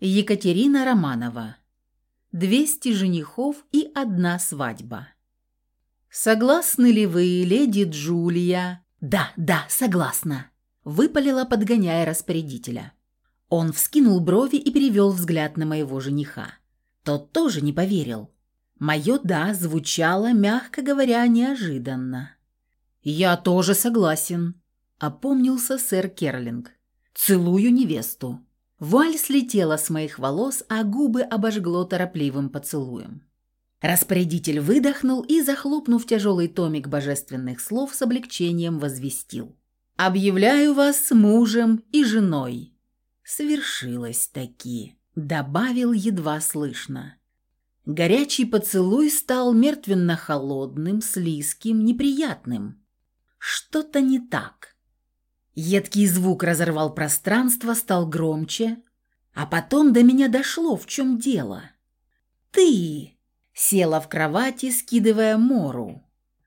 Екатерина Романова. «Двести женихов и одна свадьба». «Согласны ли вы, леди Джулия?» «Да, да, согласна», – выпалила, подгоняя распорядителя. Он вскинул брови и перевел взгляд на моего жениха. Тот тоже не поверил. Мое «да» звучало, мягко говоря, неожиданно. «Я тоже согласен», – опомнился сэр Керлинг. «Целую невесту». Вуаль слетела с моих волос, а губы обожгло торопливым поцелуем. Распорядитель выдохнул и, захлопнув тяжелый томик божественных слов, с облегчением возвестил. «Объявляю вас мужем и женой». «Свершилось таки», — добавил едва слышно. Горячий поцелуй стал мертвенно-холодным, слизким, неприятным. Что-то не так. Едкий звук разорвал пространство, стал громче, а потом до меня дошло, в чем дело. «Ты!» — села в кровати, скидывая мору.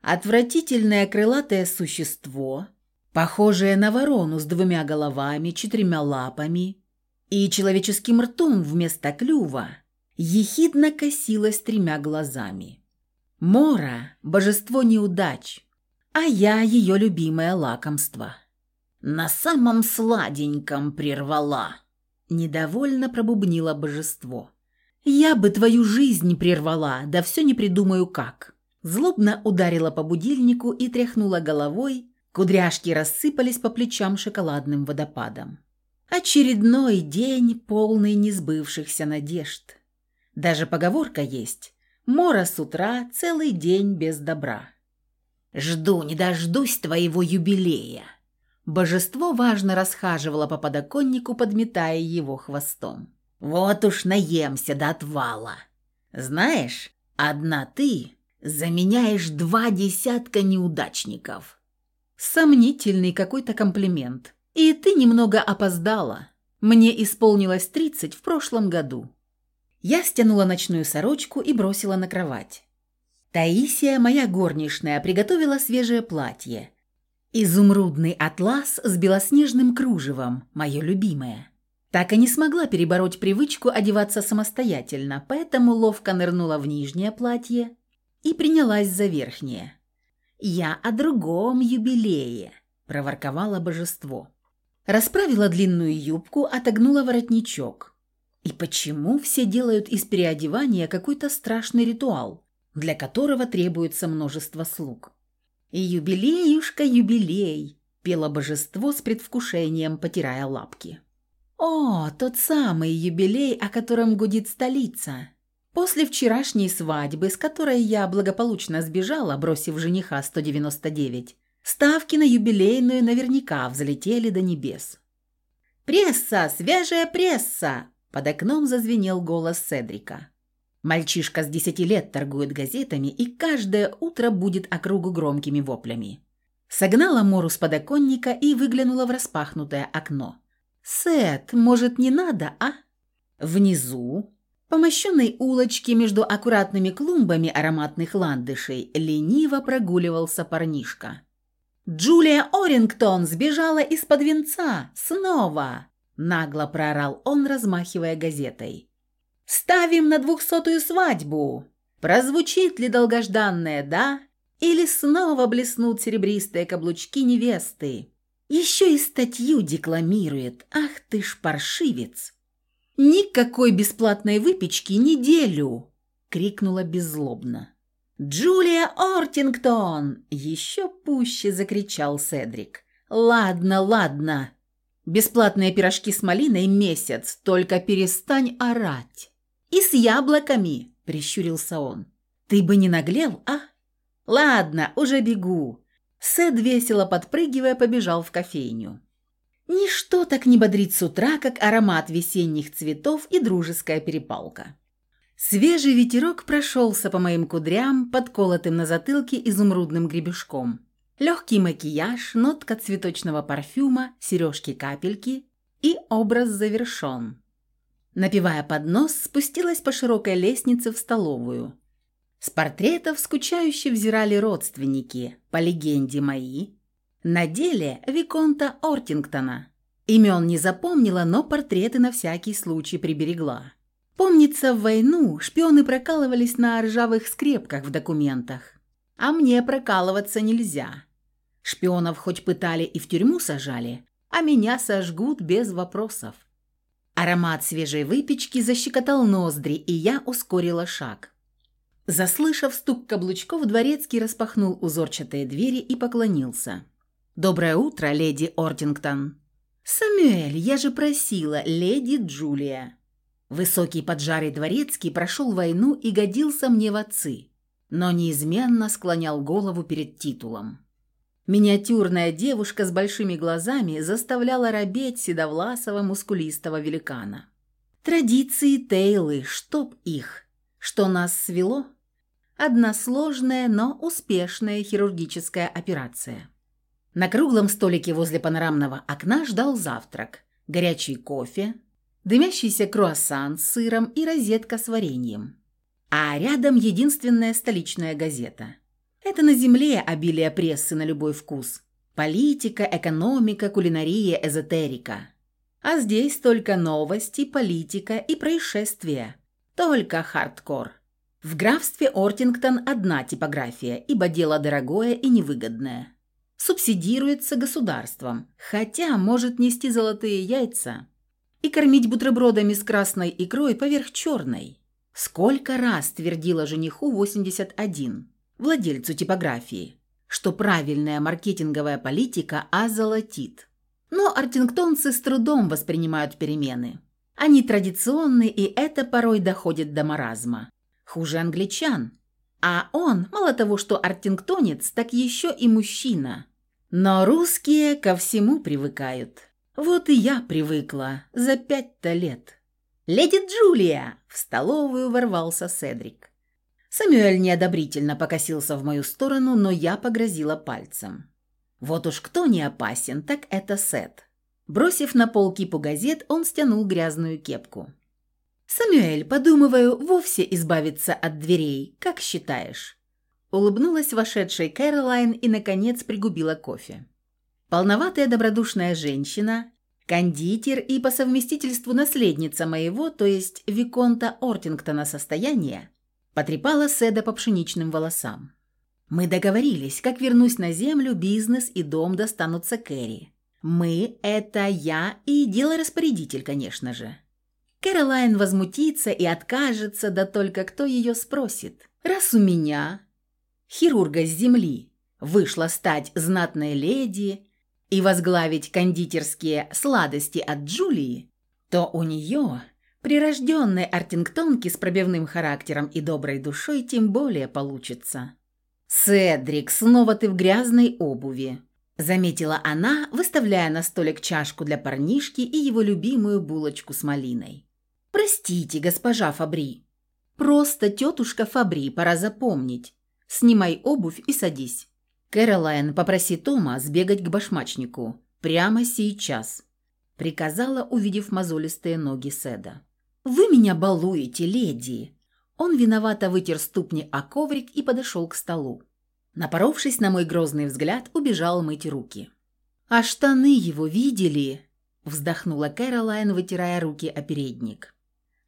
Отвратительное крылатое существо, похожее на ворону с двумя головами, четырьмя лапами и человеческим ртом вместо клюва, ехидно косилась тремя глазами. Мора — божество неудач, а я ее любимое лакомство. «На самом сладеньком прервала!» Недовольно пробубнило божество. «Я бы твою жизнь прервала, да все не придумаю как!» Злобно ударила по будильнику и тряхнула головой, кудряшки рассыпались по плечам шоколадным водопадом. Очередной день, полный несбывшихся надежд. Даже поговорка есть «Мора с утра, целый день без добра». «Жду не дождусь твоего юбилея», Божество важно расхаживало по подоконнику, подметая его хвостом. «Вот уж наемся до отвала. Знаешь, одна ты заменяешь два десятка неудачников». Сомнительный какой-то комплимент. И ты немного опоздала. Мне исполнилось тридцать в прошлом году. Я стянула ночную сорочку и бросила на кровать. Таисия, моя горничная, приготовила свежее платье – Изумрудный атлас с белоснежным кружевом, мое любимое. Так и не смогла перебороть привычку одеваться самостоятельно, поэтому ловко нырнула в нижнее платье и принялась за верхнее. «Я о другом юбилее», – проворковало божество. Расправила длинную юбку, отогнула воротничок. И почему все делают из переодевания какой-то страшный ритуал, для которого требуется множество слуг? «Юбилеюшка, юбилей!» – пело божество с предвкушением, потирая лапки. «О, тот самый юбилей, о котором гудит столица!» После вчерашней свадьбы, с которой я благополучно сбежала, бросив жениха 199, ставки на юбилейную наверняка взлетели до небес. «Пресса! Свежая пресса!» Под окном зазвенел голос Седрика. Мальчишка с десяти лет торгует газетами и каждое утро будет округу громкими воплями. Согнала Мору с подоконника и выглянула в распахнутое окно. «Сет, может, не надо, а?» Внизу, по мощенной улочке между аккуратными клумбами ароматных ландышей, лениво прогуливался парнишка. «Джулия Орингтон сбежала из-под венца! Снова!» Нагло проорал он, размахивая газетой. Ставим на двухсотую свадьбу. Прозвучит ли долгожданное «да» или снова блеснут серебристые каблучки невесты? Еще и статью декламирует. Ах ты ж паршивец! «Никакой бесплатной выпечки неделю!» — крикнула беззлобно. «Джулия Ортингтон!» — еще пуще закричал Седрик. «Ладно, ладно. Бесплатные пирожки с малиной месяц, только перестань орать». «И с яблоками!» – прищурился он. «Ты бы не наглел, а?» «Ладно, уже бегу!» Сэд, весело подпрыгивая, побежал в кофейню. Ничто так не бодрит с утра, как аромат весенних цветов и дружеская перепалка. Свежий ветерок прошелся по моим кудрям, подколотым на затылке изумрудным гребешком. Легкий макияж, нотка цветочного парфюма, сережки-капельки и образ завершен. Напивая под нос, спустилась по широкой лестнице в столовую. С портретов скучающе взирали родственники, по легенде мои. На деле Виконта Ортингтона. Имен не запомнила, но портреты на всякий случай приберегла. Помнится, в войну шпионы прокалывались на ржавых скрепках в документах. А мне прокалываться нельзя. Шпионов хоть пытали и в тюрьму сажали, а меня сожгут без вопросов. Аромат свежей выпечки защекотал ноздри, и я ускорила шаг. Заслышав стук каблучков, дворецкий распахнул узорчатые двери и поклонился. «Доброе утро, леди Ортингтон!» «Самюэль, я же просила, леди Джулия!» Высокий поджарый дворецкий прошел войну и годился мне в отцы, но неизменно склонял голову перед титулом. Миниатюрная девушка с большими глазами заставляла робеть седовласого мускулистого великана. Традиции Тейлы, чтоб их. Что нас свело? Односложная, но успешная хирургическая операция. На круглом столике возле панорамного окна ждал завтрак. Горячий кофе, дымящийся круассан с сыром и розетка с вареньем. А рядом единственная столичная газета – это на земле обилие прессы на любой вкус. Политика, экономика, кулинария, эзотерика. А здесь только новости, политика и происшествия. Только хардкор. В графстве Ортингтон одна типография, ибо дело дорогое и невыгодное. Субсидируется государством, хотя может нести золотые яйца и кормить бутербродами с красной икрой поверх черной. Сколько раз твердила жениху 81 владельцу типографии, что правильная маркетинговая политика озолотит. Но артингтонцы с трудом воспринимают перемены. Они традиционны, и это порой доходит до маразма. Хуже англичан. А он, мало того, что артингтонец, так еще и мужчина. Но русские ко всему привыкают. Вот и я привыкла за пять-то лет. «Леди Джулия!» – в столовую ворвался Седрик. Самюэль неодобрительно покосился в мою сторону, но я погрозила пальцем. Вот уж кто не опасен, так это Сет. Бросив на пол кипу газет, он стянул грязную кепку. «Самюэль, подумываю, вовсе избавиться от дверей, как считаешь?» Улыбнулась вошедшая Кэролайн и, наконец, пригубила кофе. Полноватая добродушная женщина, кондитер и по совместительству наследница моего, то есть Виконта Ортингтона состояния, Потрепала Седа по пшеничным волосам. «Мы договорились, как вернусь на землю, бизнес и дом достанутся Кэрри. Мы – это я и дело-распорядитель, конечно же». Кэролайн возмутится и откажется, да только кто ее спросит. «Раз у меня, хирурга с земли, вышла стать знатной леди и возглавить кондитерские сладости от Джулии, то у нее Прирожденной артингтонке с пробивным характером и доброй душой тем более получится. «Седрик, снова ты в грязной обуви», – заметила она, выставляя на столик чашку для парнишки и его любимую булочку с малиной. «Простите, госпожа Фабри». «Просто тетушка Фабри, пора запомнить. Снимай обувь и садись». «Кэролайн, попроси Тома сбегать к башмачнику. Прямо сейчас», – приказала, увидев мозолистые ноги Седа. «Вы меня балуете, леди!» Он виновато вытер ступни о коврик и подошел к столу. Напоровшись на мой грозный взгляд, убежал мыть руки. «А штаны его видели?» – вздохнула Кэролайн, вытирая руки о передник.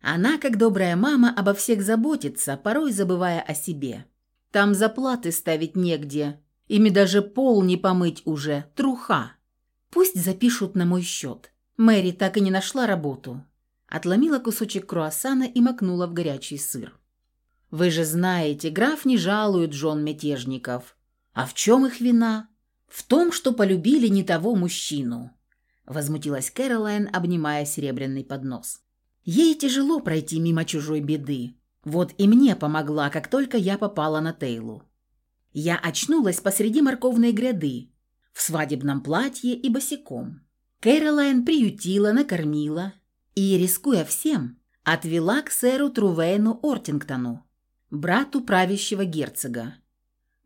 Она, как добрая мама, обо всех заботится, порой забывая о себе. Там заплаты ставить негде, ими даже пол не помыть уже, труха. Пусть запишут на мой счет. Мэри так и не нашла работу. Отломила кусочек круассана и макнула в горячий сыр. «Вы же знаете, граф не жалует жен мятежников. А в чем их вина? В том, что полюбили не того мужчину», – возмутилась Кэролайн, обнимая серебряный поднос. «Ей тяжело пройти мимо чужой беды. Вот и мне помогла, как только я попала на Тейлу. Я очнулась посреди морковной гряды, в свадебном платье и босиком. Кэролайн приютила, накормила – и, рискуя всем, отвела к сэру Трувейну Ортингтону, брату правящего герцога.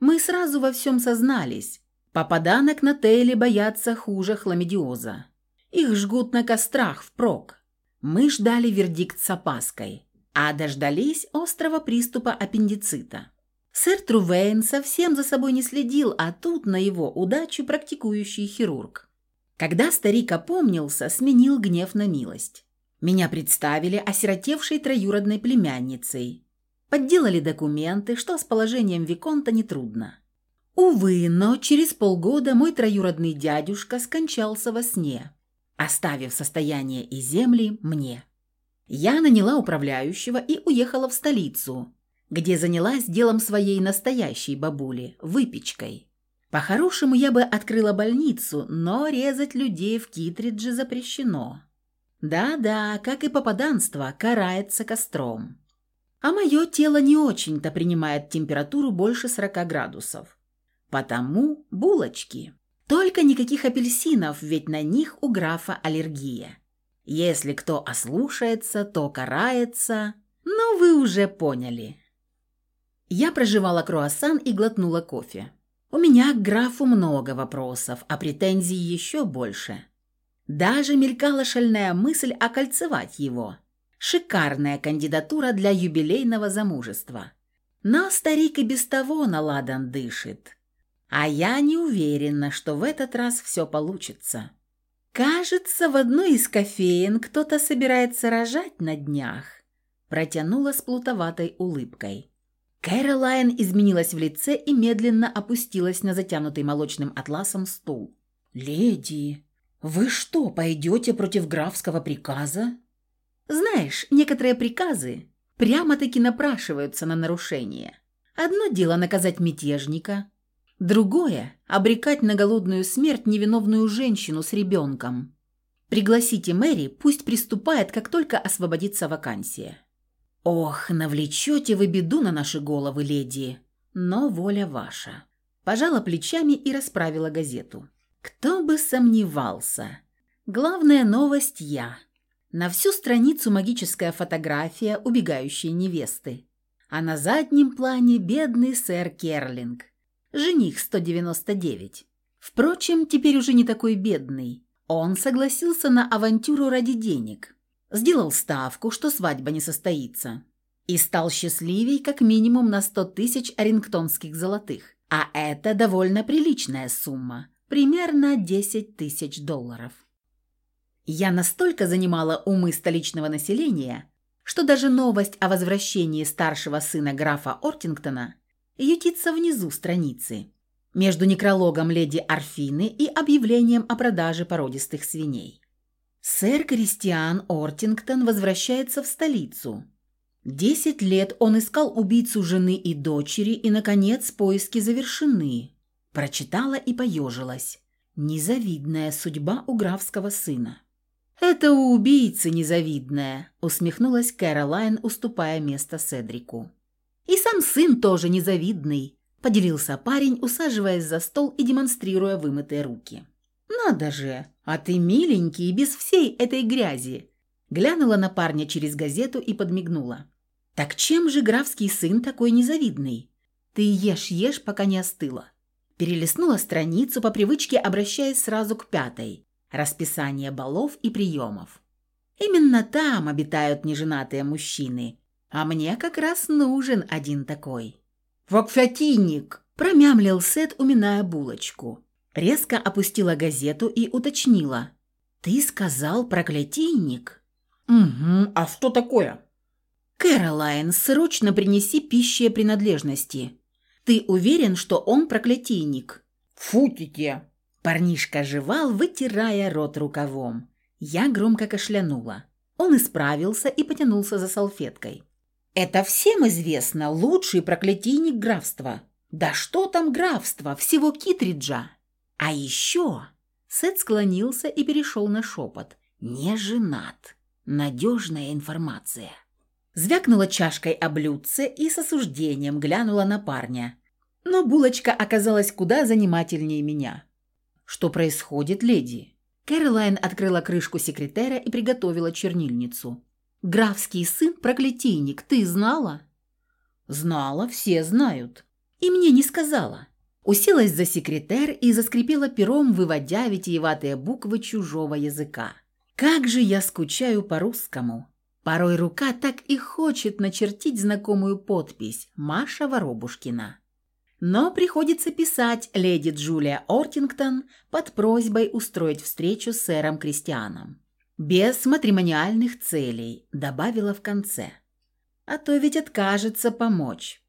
Мы сразу во всем сознались. Попаданок на Тейле боятся хуже хламидиоза. Их жгут на кострах впрок. Мы ждали вердикт с опаской, а дождались острого приступа аппендицита. Сэр Трувейн совсем за собой не следил, а тут на его удачу практикующий хирург. Когда старик опомнился, сменил гнев на милость. Меня представили осиротевшей троюродной племянницей. Подделали документы, что с положением Виконта нетрудно. Увы, но через полгода мой троюродный дядюшка скончался во сне, оставив состояние и земли мне. Я наняла управляющего и уехала в столицу, где занялась делом своей настоящей бабули – выпечкой. По-хорошему, я бы открыла больницу, но резать людей в Китридже запрещено. Да-да, как и попаданство, карается костром. А мое тело не очень-то принимает температуру больше 40 градусов. Потому булочки. Только никаких апельсинов, ведь на них у графа аллергия. Если кто ослушается, то карается. Но вы уже поняли. Я проживала круассан и глотнула кофе. У меня к графу много вопросов, а претензий еще больше. Даже мелькала шальная мысль окольцевать его. Шикарная кандидатура для юбилейного замужества. Но старик и без того наладан дышит. А я не уверена, что в этот раз все получится. Кажется, в одной из кофеен кто-то собирается рожать на днях. Протянула с плутоватой улыбкой. Кэролайн изменилась в лице и медленно опустилась на затянутый молочным атласом стул. «Леди, вы что, пойдете против графского приказа?» «Знаешь, некоторые приказы прямо-таки напрашиваются на нарушение. Одно дело наказать мятежника, другое – обрекать на голодную смерть невиновную женщину с ребенком. Пригласите Мэри, пусть приступает, как только освободится вакансия». «Ох, навлечете вы беду на наши головы, леди, но воля ваша». Пожала плечами и расправила газету. «Кто бы сомневался. Главная новость я. На всю страницу магическая фотография убегающей невесты. А на заднем плане бедный сэр Керлинг. Жених 199. Впрочем, теперь уже не такой бедный. Он согласился на авантюру ради денег» сделал ставку, что свадьба не состоится, и стал счастливей как минимум на 100 тысяч орингтонских золотых. А это довольно приличная сумма, примерно 10 тысяч долларов. Я настолько занимала умы столичного населения, что даже новость о возвращении старшего сына графа Ортингтона ютится внизу страницы, между некрологом леди Арфины и объявлением о продаже породистых свиней. Сэр Кристиан Ортингтон возвращается в столицу. Десять лет он искал убийцу жены и дочери, и, наконец, поиски завершены. Прочитала и поежилась. Незавидная судьба у графского сына. «Это у убийцы незавидная», — усмехнулась Кэролайн, уступая место Седрику. «И сам сын тоже незавидный», — поделился парень, усаживаясь за стол и демонстрируя вымытые руки. «Надо же! А ты миленький, без всей этой грязи!» Глянула на парня через газету и подмигнула. «Так чем же графский сын такой незавидный? Ты ешь-ешь, пока не остыла». Перелистнула страницу, по привычке обращаясь сразу к пятой. Расписание балов и приемов. Именно там обитают неженатые мужчины. А мне как раз нужен один такой. «Вокфятинник!» – промямлил Сет, уминая булочку. Резко опустила газету и уточнила. «Ты сказал проклятийник?» «Угу, а что такое?» «Кэролайн, срочно принеси пищи принадлежности. Ты уверен, что он проклятийник?» «Футите!» Парнишка жевал, вытирая рот рукавом. Я громко кашлянула. Он исправился и потянулся за салфеткой. «Это всем известно, лучший проклятийник графства. Да что там графства, всего Китриджа!» А еще Сет склонился и перешел на шепот. «Не женат. Надежная информация». Звякнула чашкой о блюдце и с осуждением глянула на парня. Но булочка оказалась куда занимательнее меня. «Что происходит, леди?» Кэролайн открыла крышку секретаря и приготовила чернильницу. «Графский сын – проклятийник, ты знала?» «Знала, все знают. И мне не сказала. Уселась за секретер и заскрипела пером, выводя витиеватые буквы чужого языка. «Как же я скучаю по-русскому!» Порой рука так и хочет начертить знакомую подпись «Маша Воробушкина». Но приходится писать леди Джулия Ортингтон под просьбой устроить встречу с сэром Кристианом. Без матримониальных целей, добавила в конце. А то ведь откажется помочь.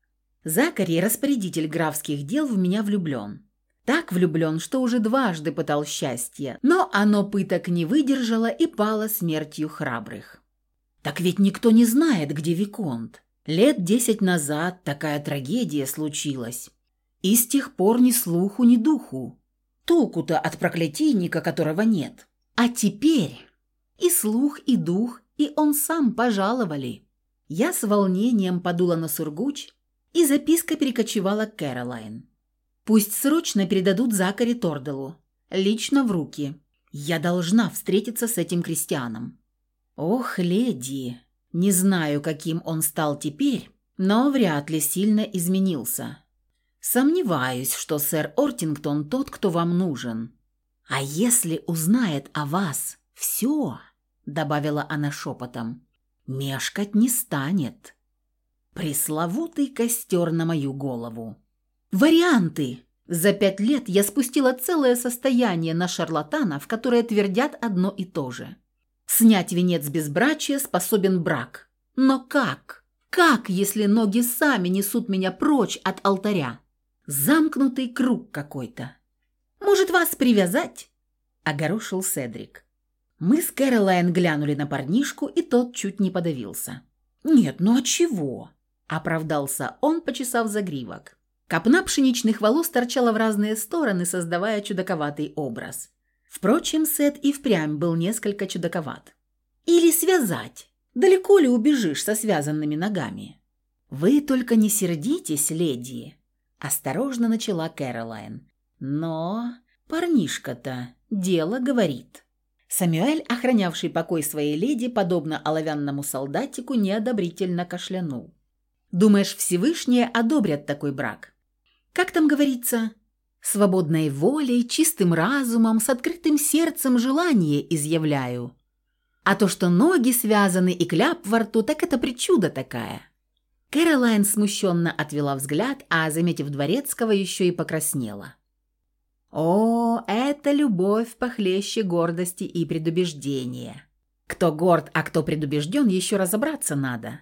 Закари, распорядитель графских дел, в меня влюблен. Так влюблен, что уже дважды пытал счастье, но оно пыток не выдержало и пало смертью храбрых. Так ведь никто не знает, где Виконт. Лет десять назад такая трагедия случилась. И с тех пор ни слуху, ни духу. Толку-то от проклятийника, которого нет. А теперь и слух, и дух, и он сам пожаловали. Я с волнением подула на сургуч, и записка перекочевала к Кэролайн. Пусть срочно передадут Закари Торделу. Лично в руки. Я должна встретиться с этим крестьяном. Ох, леди, не знаю, каким он стал теперь, но вряд ли сильно изменился. Сомневаюсь, что сэр Ортингтон тот, кто вам нужен. А если узнает о вас все, добавила она шепотом, мешкать не станет. Пресловутый костер на мою голову. Варианты. За пять лет я спустила целое состояние на шарлатанов, которые твердят одно и то же. Снять венец безбрачия способен брак. Но как? Как, если ноги сами несут меня прочь от алтаря? Замкнутый круг какой-то. «Может, вас привязать?» – огорошил Седрик. Мы с Кэролайн глянули на парнишку, и тот чуть не подавился. «Нет, ну а чего?» – оправдался он, почесав загривок. Копна пшеничных волос торчала в разные стороны, создавая чудаковатый образ. Впрочем, Сет и впрямь был несколько чудаковат. «Или связать. Далеко ли убежишь со связанными ногами?» «Вы только не сердитесь, леди», – осторожно начала Кэролайн. «Но парнишка-то дело говорит». Самюэль, охранявший покой своей леди, подобно оловянному солдатику, неодобрительно кашлянул. «Думаешь, Всевышние одобрят такой брак?» «Как там говорится?» «Свободной волей, чистым разумом, с открытым сердцем желание изъявляю. А то, что ноги связаны и кляп во рту, так это причуда такая». Кэролайн смущенно отвела взгляд, а, заметив Дворецкого, еще и покраснела. «О, это любовь похлеще гордости и предубеждения. Кто горд, а кто предубежден, еще разобраться надо.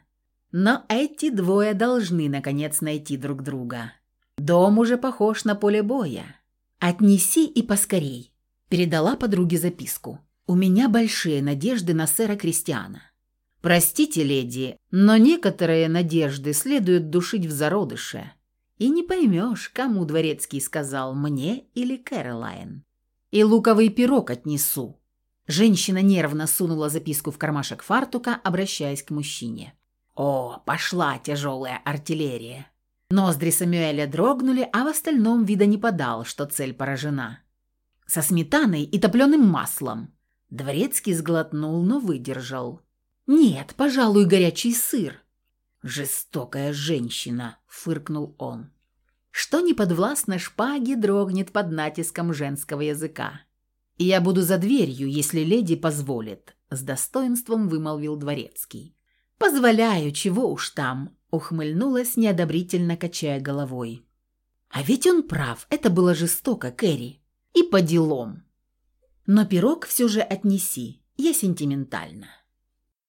Но эти двое должны, наконец, найти друг друга. Дом уже похож на поле боя. Отнеси и поскорей», – передала подруге записку. «У меня большие надежды на сэра Кристиана. Простите, леди, но некоторые надежды следует душить в зародыше. И не поймешь, кому дворецкий сказал, мне или Кэролайн. И луковый пирог отнесу». Женщина нервно сунула записку в кармашек фартука, обращаясь к мужчине. «О, пошла тяжелая артиллерия!» Ноздри Самюэля дрогнули, а в остальном вида не подал, что цель поражена. «Со сметаной и топленым маслом». Дворецкий сглотнул, но выдержал. «Нет, пожалуй, горячий сыр». «Жестокая женщина», — фыркнул он. «Что не подвластно шпаге дрогнет под натиском женского языка. Я буду за дверью, если леди позволит», — с достоинством вымолвил Дворецкий. «Позволяю, чего уж там», — ухмыльнулась, неодобрительно качая головой. «А ведь он прав, это было жестоко, Кэрри. И по делам. Но пирог все же отнеси, я сентиментальна».